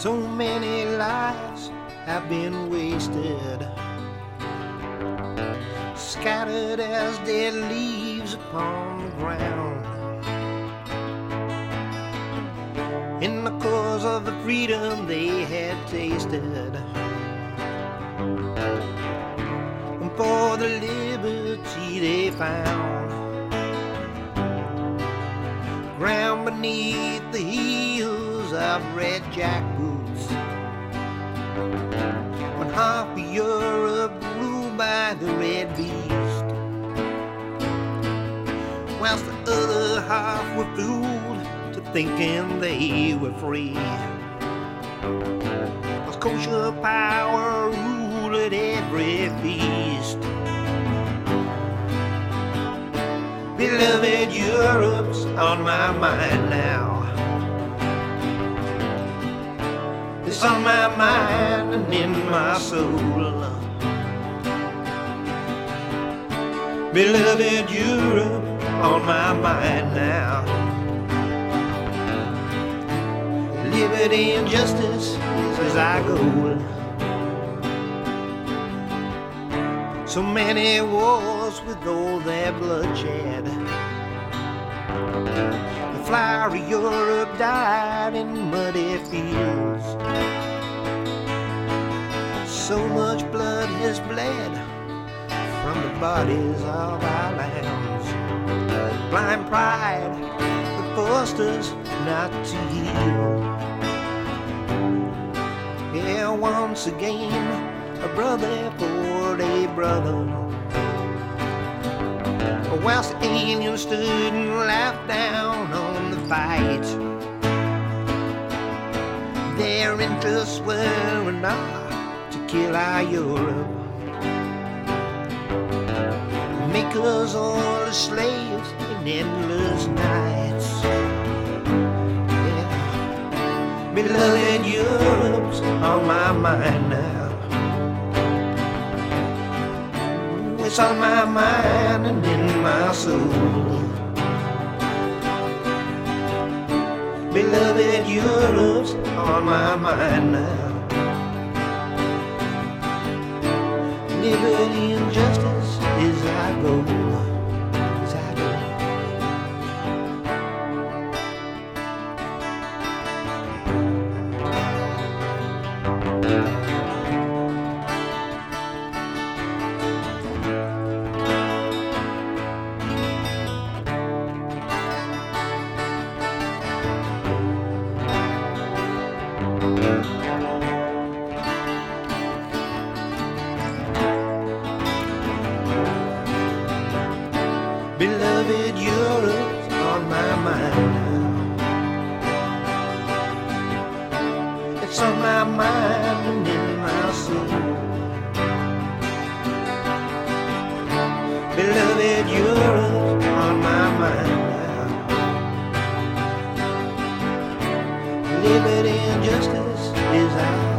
So many lives have been wasted, scattered as dead leaves upon the ground. In the cause of the freedom they had tasted, and for the liberty they found. Ground beneath the heels of red jack boots. When half of Europe ruled by the red beast, whilst the other half were fooled to thinking they were free. Cause kosher power ruled at every feast. Beloved Europe's on my mind now. It's on my mind and in my soul. Beloved Europe on my mind now. Liberty and justice is our goal. So many wars with all their bloodshed. The flower of Europe died in muddy fields. So much blood has bled from the bodies of our lambs. Blind pride that forced us not to yield. Yeah, once again, a brother for a brother. Whilst the aliens stood and laughed down on the fight, their interests were not kill our Europe, make us all the slaves in endless nights. Yeah. Beloved Europe's on my mind now. It's on my mind and in my soul. Beloved Europe's on my mind now. Liberty and justice beloved Europe's on my mind. now. It's on my mind and in my soul. Beloved Europe's on my mind. now. Liberty and justice is our.